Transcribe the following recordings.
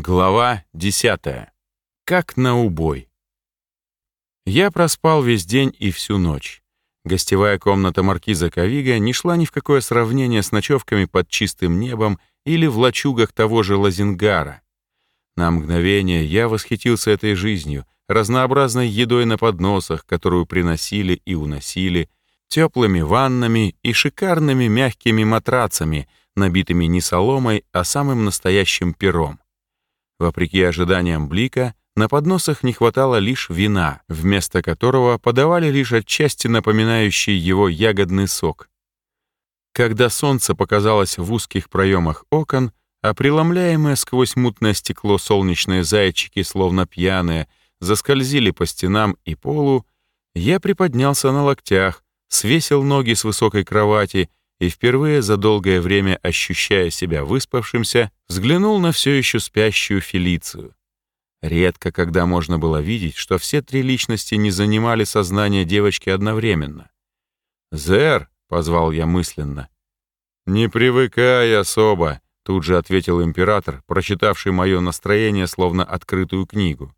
Глава 10. Как на убой. Я проспал весь день и всю ночь. Гостевая комната маркиза Кавига не шла ни в какое сравнение с ночевками под чистым небом или в лачугах того же Лазингара. На мгновение я восхитился этой жизнью, разнообразной едой на подносах, которую приносили и уносили, теплыми ваннами и шикарными мягкими матрацами, набитыми не соломой, а самым настоящим пером. Вопреки ожиданиям Блика, на подносах не хватало лишь вина, вместо которого подавали лишь отчасти напоминающий его ягодный сок. Когда солнце показалось в узких проемах окон, а преломляемые сквозь мутное стекло солнечные зайчики, словно пьяные, заскользили по стенам и полу, я приподнялся на локтях, свесил ноги с высокой кровати и впервые за долгое время, ощущая себя выспавшимся, взглянул на все еще спящую Фелицию. Редко, когда можно было видеть, что все три личности не занимали сознание девочки одновременно. «Зер!» — позвал я мысленно. «Не привыкай особо», — тут же ответил император, прочитавший мое настроение словно открытую книгу.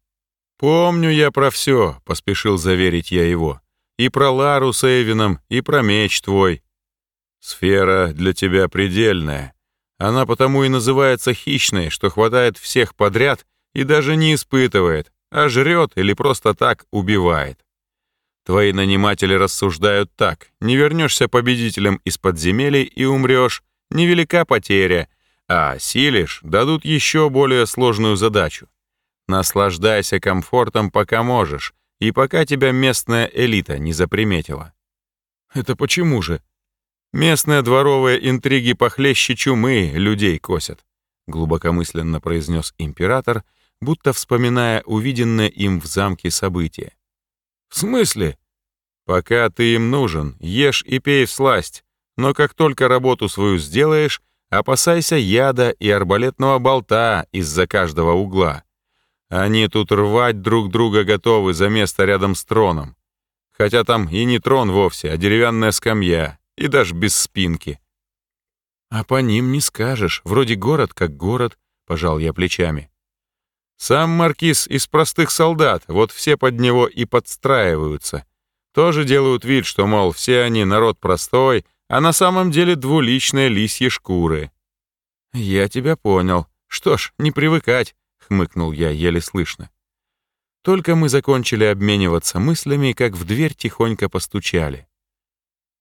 «Помню я про все», — поспешил заверить я его. «И про Лару с Эйвином, и про меч твой. Сфера для тебя предельная. Она потому и называется хищной, что хватает всех подряд и даже не испытывает, а жрет или просто так убивает. Твои наниматели рассуждают так. Не вернешься победителем из подземелий и умрешь, невелика потеря, а осилишь, дадут еще более сложную задачу. Наслаждайся комфортом, пока можешь, и пока тебя местная элита не заприметила. Это почему же? Местные дворовые интриги похлеще чумы людей косят, глубокомысленно произнес император, будто вспоминая увиденное им в замке события. В смысле? Пока ты им нужен, ешь и пей всласть, но как только работу свою сделаешь, опасайся яда и арбалетного болта из-за каждого угла. Они тут рвать друг друга готовы за место рядом с троном. Хотя там и не трон вовсе, а деревянная скамья, и даже без спинки. А по ним не скажешь, вроде город как город, пожал я плечами. Сам маркиз из простых солдат, вот все под него и подстраиваются. Тоже делают вид, что, мол, все они народ простой, а на самом деле двуличные лисьи шкуры. Я тебя понял. Что ж, не привыкать, хмыкнул я еле слышно. Только мы закончили обмениваться мыслями, как в дверь тихонько постучали.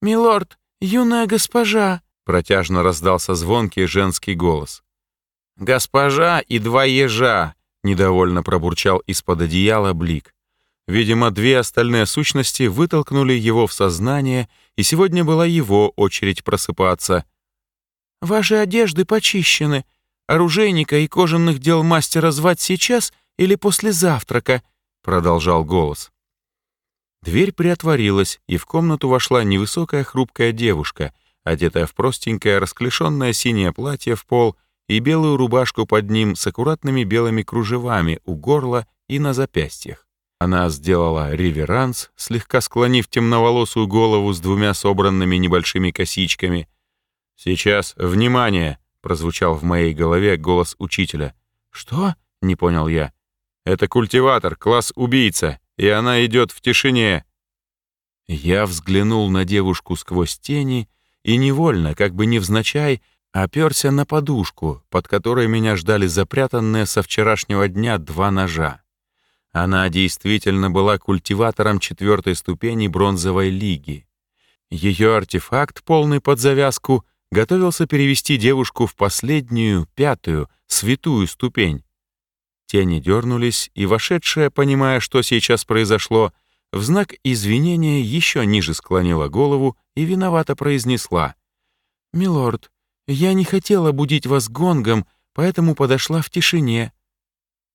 «Милорд, «Юная госпожа!» — протяжно раздался звонкий женский голос. «Госпожа и два ежа!» — недовольно пробурчал из-под одеяла Блик. Видимо, две остальные сущности вытолкнули его в сознание, и сегодня была его очередь просыпаться. «Ваши одежды почищены. Оружейника и кожаных дел мастера звать сейчас или после завтрака?» — продолжал голос. Дверь приотворилась, и в комнату вошла невысокая хрупкая девушка, одетая в простенькое расклешенное синее платье в пол и белую рубашку под ним с аккуратными белыми кружевами у горла и на запястьях. Она сделала реверанс, слегка склонив темноволосую голову с двумя собранными небольшими косичками. «Сейчас, внимание!» — прозвучал в моей голове голос учителя. «Что?» — не понял я. «Это культиватор, класс убийца и она идет в тишине». Я взглянул на девушку сквозь тени и невольно, как бы невзначай, оперся на подушку, под которой меня ждали запрятанные со вчерашнего дня два ножа. Она действительно была культиватором четвертой ступени бронзовой лиги. Ее артефакт, полный под завязку, готовился перевести девушку в последнюю, пятую, святую ступень. Тени дернулись, и вошедшая, понимая, что сейчас произошло, в знак извинения еще ниже склонила голову и виновато произнесла. «Милорд, я не хотела будить вас гонгом, поэтому подошла в тишине».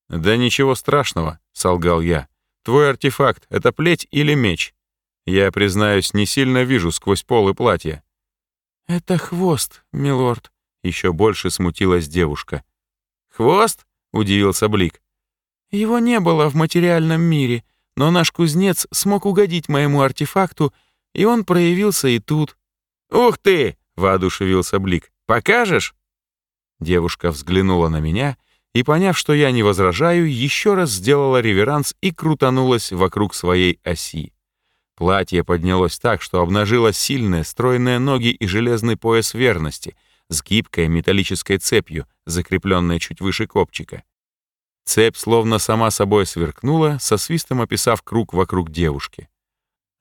«Да ничего страшного», — солгал я. «Твой артефакт — это плеть или меч? Я, признаюсь, не сильно вижу сквозь пол и платье». «Это хвост, милорд», — еще больше смутилась девушка. «Хвост?» Удивился Блик. Его не было в материальном мире, но наш кузнец смог угодить моему артефакту, и он проявился и тут. «Ух ты!» — воодушевился Блик. «Покажешь?» Девушка взглянула на меня, и, поняв, что я не возражаю, еще раз сделала реверанс и крутанулась вокруг своей оси. Платье поднялось так, что обнажило сильные, стройные ноги и железный пояс верности с гибкой металлической цепью, закрепленной чуть выше копчика. Цепь словно сама собой сверкнула, со свистом описав круг вокруг девушки.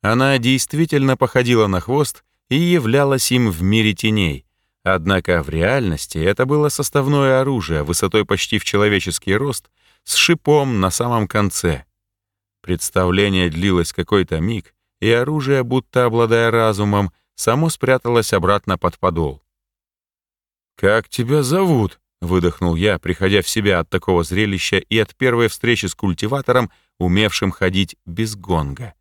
Она действительно походила на хвост и являлась им в мире теней, Однако в реальности это было составное оружие высотой почти в человеческий рост с шипом на самом конце. Представление длилось какой-то миг, и оружие, будто обладая разумом, само спряталось обратно под подол. «Как тебя зовут?» — выдохнул я, приходя в себя от такого зрелища и от первой встречи с культиватором, умевшим ходить без гонга.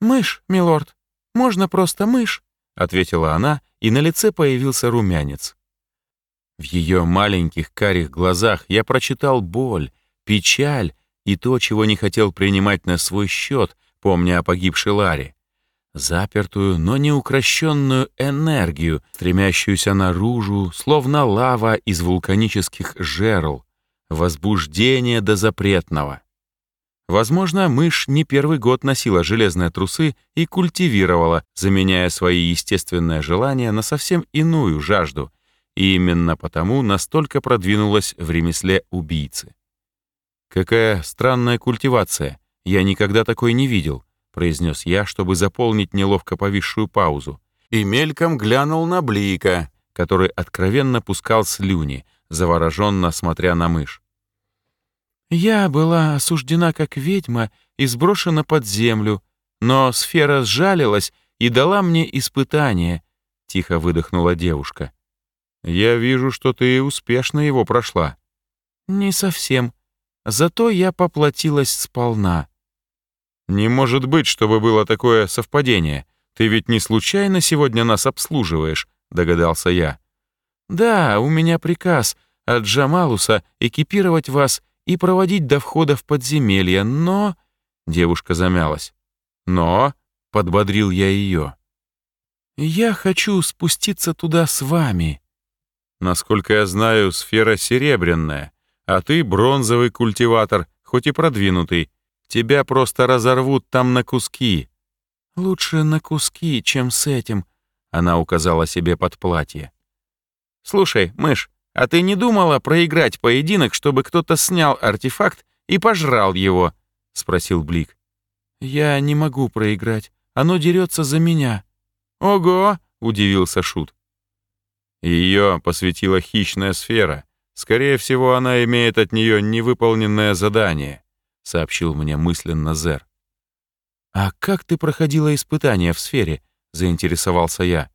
«Мышь, милорд. Можно просто мышь», — ответила она, и на лице появился румянец. В ее маленьких карих глазах я прочитал боль, печаль и то, чего не хотел принимать на свой счет, помня о погибшей Ларе. Запертую, но не укращенную энергию, стремящуюся наружу, словно лава из вулканических жерл, возбуждение до запретного. Возможно, мышь не первый год носила железные трусы и культивировала, заменяя свои естественные желания на совсем иную жажду, и именно потому настолько продвинулась в ремесле убийцы. «Какая странная культивация! Я никогда такой не видел», произнес я, чтобы заполнить неловко повисшую паузу, и мельком глянул на Блика, который откровенно пускал слюни, завороженно смотря на мышь. Я была осуждена как ведьма и сброшена под землю, но сфера сжалилась и дала мне испытание, — тихо выдохнула девушка. «Я вижу, что ты успешно его прошла». «Не совсем. Зато я поплатилась сполна». «Не может быть, чтобы было такое совпадение. Ты ведь не случайно сегодня нас обслуживаешь», — догадался я. «Да, у меня приказ от Джамалуса экипировать вас и проводить до входа в подземелье, но...» Девушка замялась. «Но...» — подбодрил я ее. «Я хочу спуститься туда с вами». «Насколько я знаю, сфера серебряная, а ты бронзовый культиватор, хоть и продвинутый. Тебя просто разорвут там на куски». «Лучше на куски, чем с этим», — она указала себе под платье. «Слушай, мышь, а ты не думала проиграть поединок, чтобы кто-то снял артефакт и пожрал его?» — спросил Блик. «Я не могу проиграть. Оно дерется за меня». «Ого!» — удивился Шут. Ее посвятила хищная сфера. Скорее всего, она имеет от нее невыполненное задание, сообщил мне мысленно Зер. «А как ты проходила испытания в сфере?» — заинтересовался я.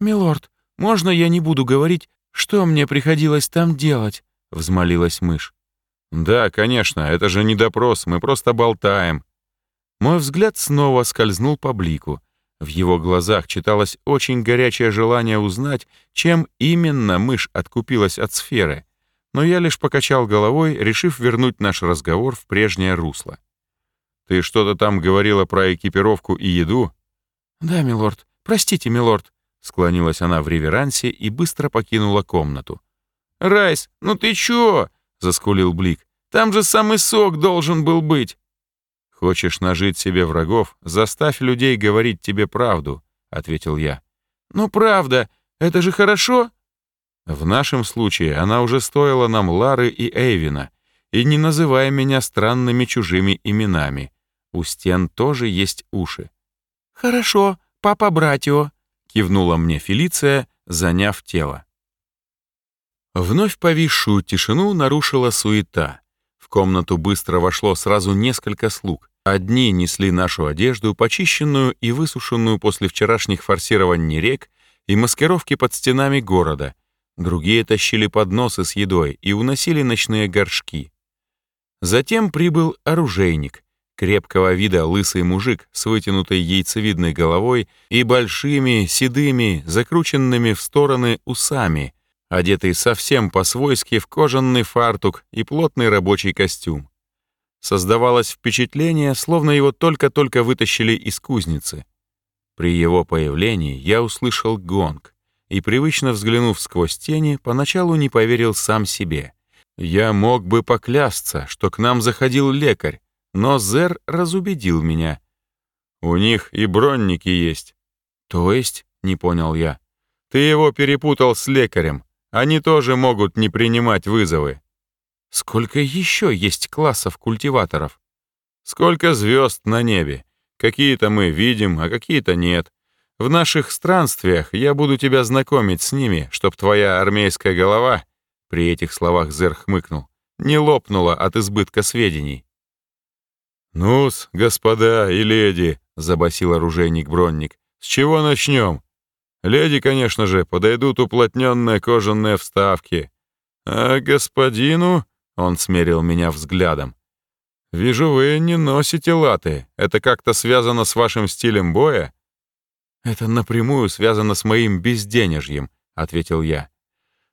«Милорд, можно я не буду говорить, «Что мне приходилось там делать?» — взмолилась мышь. «Да, конечно, это же не допрос, мы просто болтаем». Мой взгляд снова скользнул по блику. В его глазах читалось очень горячее желание узнать, чем именно мышь откупилась от сферы, но я лишь покачал головой, решив вернуть наш разговор в прежнее русло. «Ты что-то там говорила про экипировку и еду?» «Да, милорд. Простите, милорд. Склонилась она в реверансе и быстро покинула комнату. «Райс, ну ты чё?» — заскулил Блик. «Там же самый сок должен был быть». «Хочешь нажить себе врагов? Заставь людей говорить тебе правду», — ответил я. «Ну правда, это же хорошо». В нашем случае она уже стоила нам Лары и Эйвина, и не называй меня странными чужими именами. У стен тоже есть уши. «Хорошо, папа-братьо», кивнула мне Фелиция, заняв тело. Вновь повисшую тишину нарушила суета. В комнату быстро вошло сразу несколько слуг. Одни несли нашу одежду, почищенную и высушенную после вчерашних форсирований рек и маскировки под стенами города. Другие тащили подносы с едой и уносили ночные горшки. Затем прибыл оружейник, крепкого вида лысый мужик с вытянутой яйцевидной головой и большими, седыми, закрученными в стороны усами, одетый совсем по-свойски в кожаный фартук и плотный рабочий костюм. Создавалось впечатление, словно его только-только вытащили из кузницы. При его появлении я услышал гонг и, привычно взглянув сквозь тени, поначалу не поверил сам себе. Я мог бы поклясться, что к нам заходил лекарь, но Зер разубедил меня. У них и бронники есть. То есть, не понял я. Ты его перепутал с лекарем. Они тоже могут не принимать вызовы. Сколько еще есть классов культиваторов? Сколько звезд на небе. Какие-то мы видим, а какие-то нет. В наших странствиях я буду тебя знакомить с ними, чтоб твоя армейская голова, при этих словах Зер хмыкнул, не лопнула от избытка сведений. «Ну-с, господа и леди», — забасил оружейник Бронник, — «с чего начнем? Леди, конечно же, подойдут уплотненные кожаные вставки. А господину...» — он смерил меня взглядом. «Вижу, вы не носите латы. Это как-то связано с вашим стилем боя?» «Это напрямую связано с моим безденежьем», — ответил я.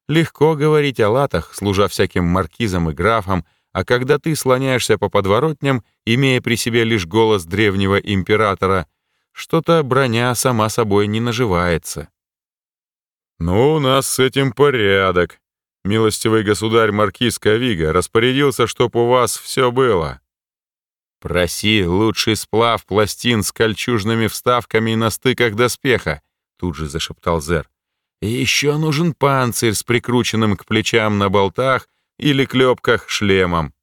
«Легко говорить о латах, служа всяким маркизам и графам, а когда ты слоняешься по подворотням, имея при себе лишь голос древнего императора, что-то броня сама собой не наживается». «Ну, у нас с этим порядок. Милостивый государь маркиз Кавига распорядился, чтоб у вас все было. «Проси лучший сплав пластин с кольчужными вставками на стыках доспеха», тут же зашептал Зер. «И еще нужен панцирь с прикрученным к плечам на болтах или клепках шлемом.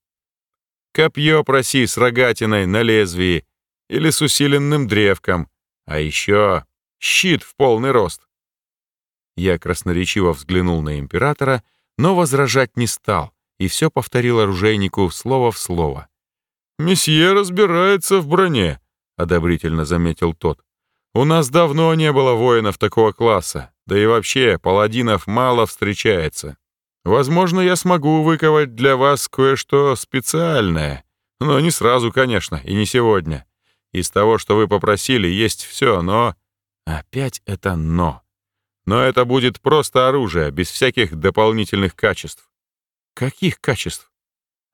Копье проси с рогатиной на лезвии или с усиленным древком, а еще щит в полный рост». Я красноречиво взглянул на императора, но возражать не стал и все повторил оружейнику слово в слово. «Месье разбирается в броне», — одобрительно заметил тот. «У нас давно не было воинов такого класса, да и вообще паладинов мало встречается. Возможно, я смогу выковать для вас кое-что специальное, но не сразу, конечно, и не сегодня. Из того, что вы попросили, есть все, но...» Опять это «но». Но это будет просто оружие, без всяких дополнительных качеств. Каких качеств?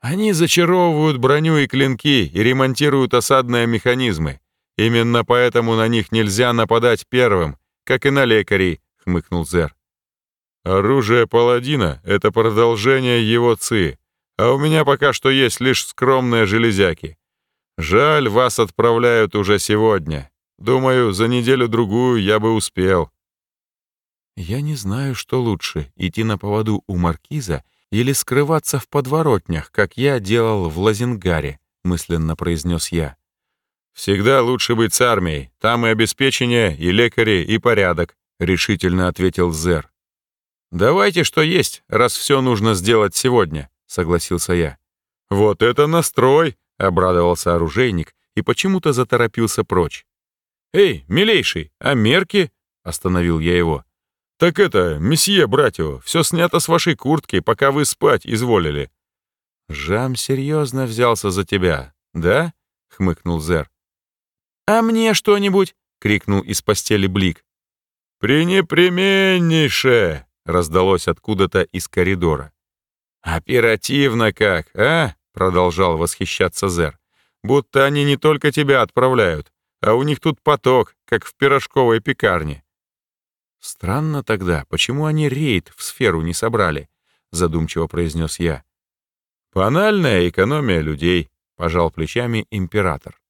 Они зачаровывают броню и клинки и ремонтируют осадные механизмы. Именно поэтому на них нельзя нападать первым, как и на лекарей, хмыкнул Зер. Оружие паладина — это продолжение его ци, а у меня пока что есть лишь скромные железяки. Жаль, вас отправляют уже сегодня. Думаю, за неделю-другую я бы успел. Я не знаю, что лучше, идти на поводу у маркиза или скрываться в подворотнях, как я делал в Лазингаре», — мысленно произнес я. «Всегда лучше быть с армией. Там и обеспечение, и лекари, и порядок», — решительно ответил Зер. «Давайте, что есть, раз все нужно сделать сегодня», — согласился я. «Вот это настрой!» — обрадовался оружейник и почему-то заторопился прочь. «Эй, милейший, а мерки?» — остановил я его. «Так это, месье, братьев, все снято с вашей куртки, пока вы спать изволили». «Жам серьезно взялся за тебя, да?» — хмыкнул Зер. «А мне что-нибудь?» — крикнул из постели Блик. «Пренепременнейше!» — раздалось откуда-то из коридора. «Оперативно как, а?» — продолжал восхищаться Зер. «Будто они не только тебя отправляют, а у них тут поток, как в пирожковой пекарне. «Странно тогда, почему они рейд в сферу не собрали?» — задумчиво произнес я. «Банальная экономия людей», — пожал плечами император.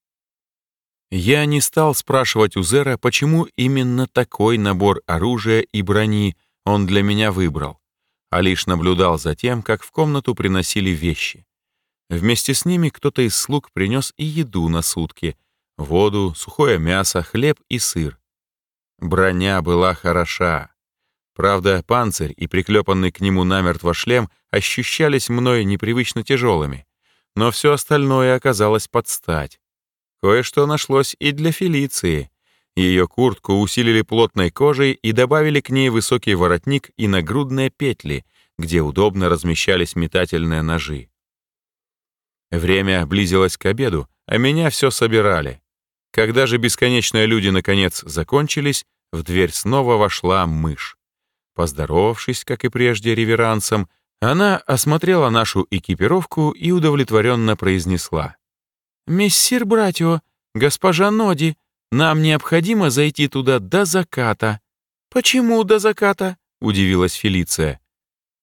Я не стал спрашивать у Зера, почему именно такой набор оружия и брони он для меня выбрал, а лишь наблюдал за тем, как в комнату приносили вещи. Вместе с ними кто-то из слуг принес и еду на сутки, воду, сухое мясо, хлеб и сыр. Броня была хороша. Правда, панцирь и приклепанный к нему намертво шлем ощущались мной непривычно тяжелыми, но все остальное оказалось под стать. Кое-что нашлось и для Фелиции. Ее куртку усилили плотной кожей и добавили к ней высокий воротник и нагрудные петли, где удобно размещались метательные ножи. Время близилось к обеду, а меня все собирали. Когда же бесконечные люди наконец закончились, в дверь снова вошла мышь. Поздоровавшись, как и прежде, реверансом, она осмотрела нашу экипировку и удовлетворенно произнесла. «Мессир Братио, госпожа Ноди, нам необходимо зайти туда до заката». «Почему до заката?» — удивилась Фелиция.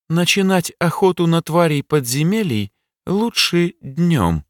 Начинать охоту на тварей подземелий лучше днем.